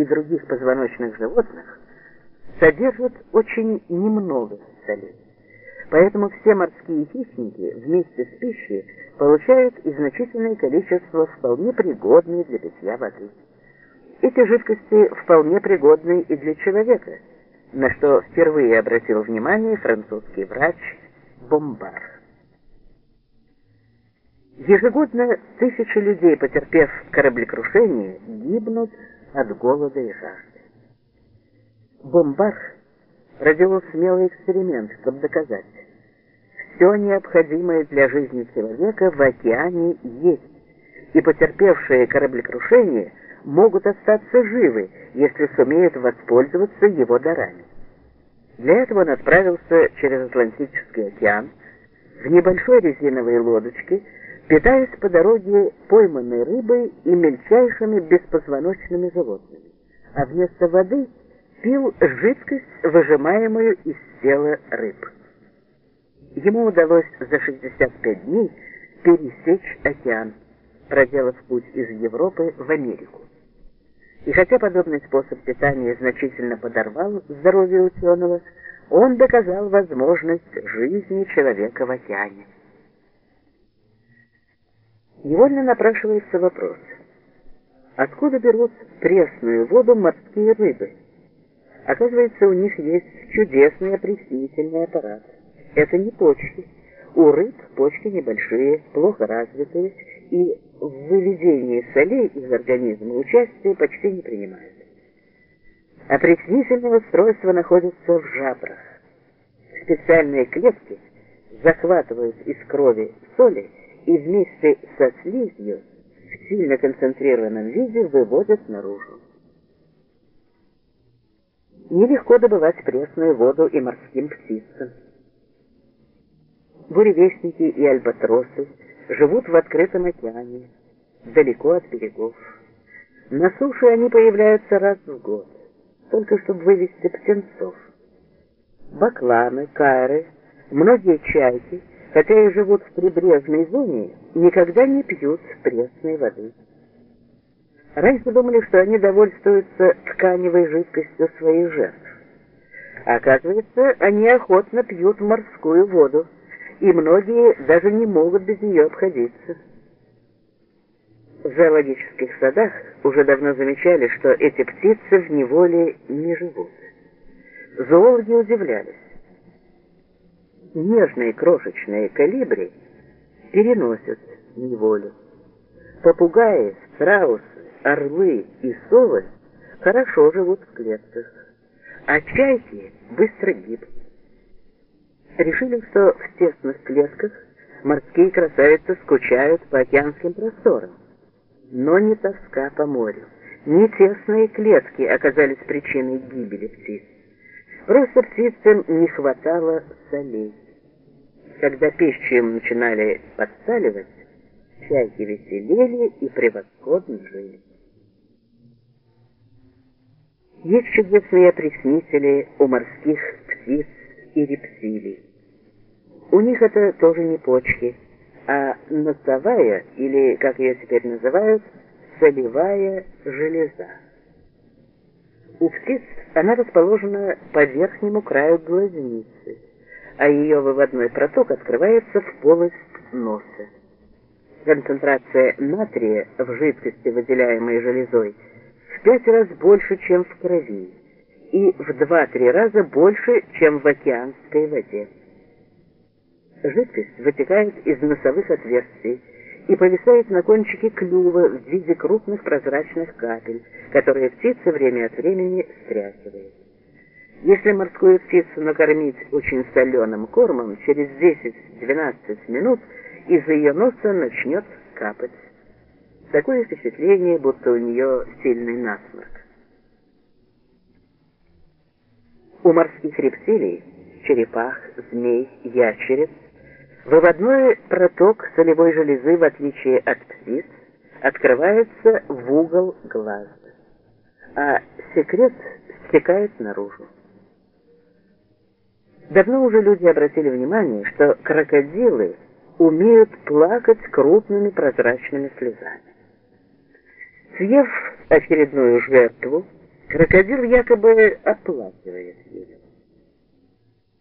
и других позвоночных животных содержат очень немного солей. Поэтому все морские хищники вместе с пищей получают и значительное количество вполне пригодной для питья воды. Эти жидкости вполне пригодны и для человека, на что впервые обратил внимание французский врач Бомбар. Ежегодно тысячи людей, потерпев кораблекрушение, гибнут от голода и жажды. Бомбар провел смелый эксперимент, чтобы доказать, все необходимое для жизни человека в океане есть, и потерпевшие кораблекрушение могут остаться живы, если сумеют воспользоваться его дарами. Для этого он отправился через Атлантический океан в небольшой резиновой лодочке, питаясь по дороге пойманной рыбой и мельчайшими беспозвоночными животными, а вместо воды пил жидкость, выжимаемую из тела рыб. Ему удалось за 65 дней пересечь океан, проделав путь из Европы в Америку. И хотя подобный способ питания значительно подорвал здоровье ученого, он доказал возможность жизни человека в океане. Невольно напрашивается вопрос, откуда берут пресную воду морские рыбы? Оказывается, у них есть чудесный опреснительный аппарат. Это не почки. У рыб почки небольшие, плохо развитые, и в выведении солей из организма участие почти не принимают. Опреснительное устройство находится в жабрах. Специальные клетки захватывают из крови соли и вместе со слизью в сильно концентрированном виде выводят наружу. Нелегко добывать пресную воду и морским птицам. Буревестники и альбатросы живут в открытом океане, далеко от берегов. На суше они появляются раз в год, только чтобы вывести птенцов. Бакланы, кайры, многие чайки – и живут в прибрежной зоне, никогда не пьют пресной воды. Раньше думали, что они довольствуются тканевой жидкостью своих жертв. Оказывается, они охотно пьют морскую воду, и многие даже не могут без нее обходиться. В зоологических садах уже давно замечали, что эти птицы в неволе не живут. Зоологи удивлялись нежные крошечные калибри переносят неволю. Попугаи, страусы, орлы и совы хорошо живут в клетках, а чайки быстро гибнут. Решили, что в тесных клетках морские красавицы скучают по океанским просторам. Но не тоска по морю, не тесные клетки оказались причиной гибели птиц. Просто птицам не хватало солей. Когда пищу начинали подсталивать, чайки веселели и превосходно жили. Есть чудесные опреснители у морских птиц и рептилий. У них это тоже не почки, а носовая, или, как ее теперь называют, солевая железа. У птиц она расположена по верхнему краю глазницы, а ее выводной проток открывается в полость носа. Концентрация натрия в жидкости, выделяемой железой, в пять раз больше, чем в крови, и в два-три раза больше, чем в океанской воде. Жидкость вытекает из носовых отверстий, и повисает на кончике клюва в виде крупных прозрачных капель, которые птица время от времени стряхивает. Если морскую птицу накормить очень соленым кормом, через 10-12 минут из ее носа начнет капать. Такое впечатление, будто у нее сильный насморк. У морских рептилий, черепах, змей, ящериц Выводной проток солевой железы, в отличие от птиц, открывается в угол глаза, а секрет стекает наружу. Давно уже люди обратили внимание, что крокодилы умеют плакать крупными прозрачными слезами. Съев очередную жертву, Крокодил якобы оплакивает ее.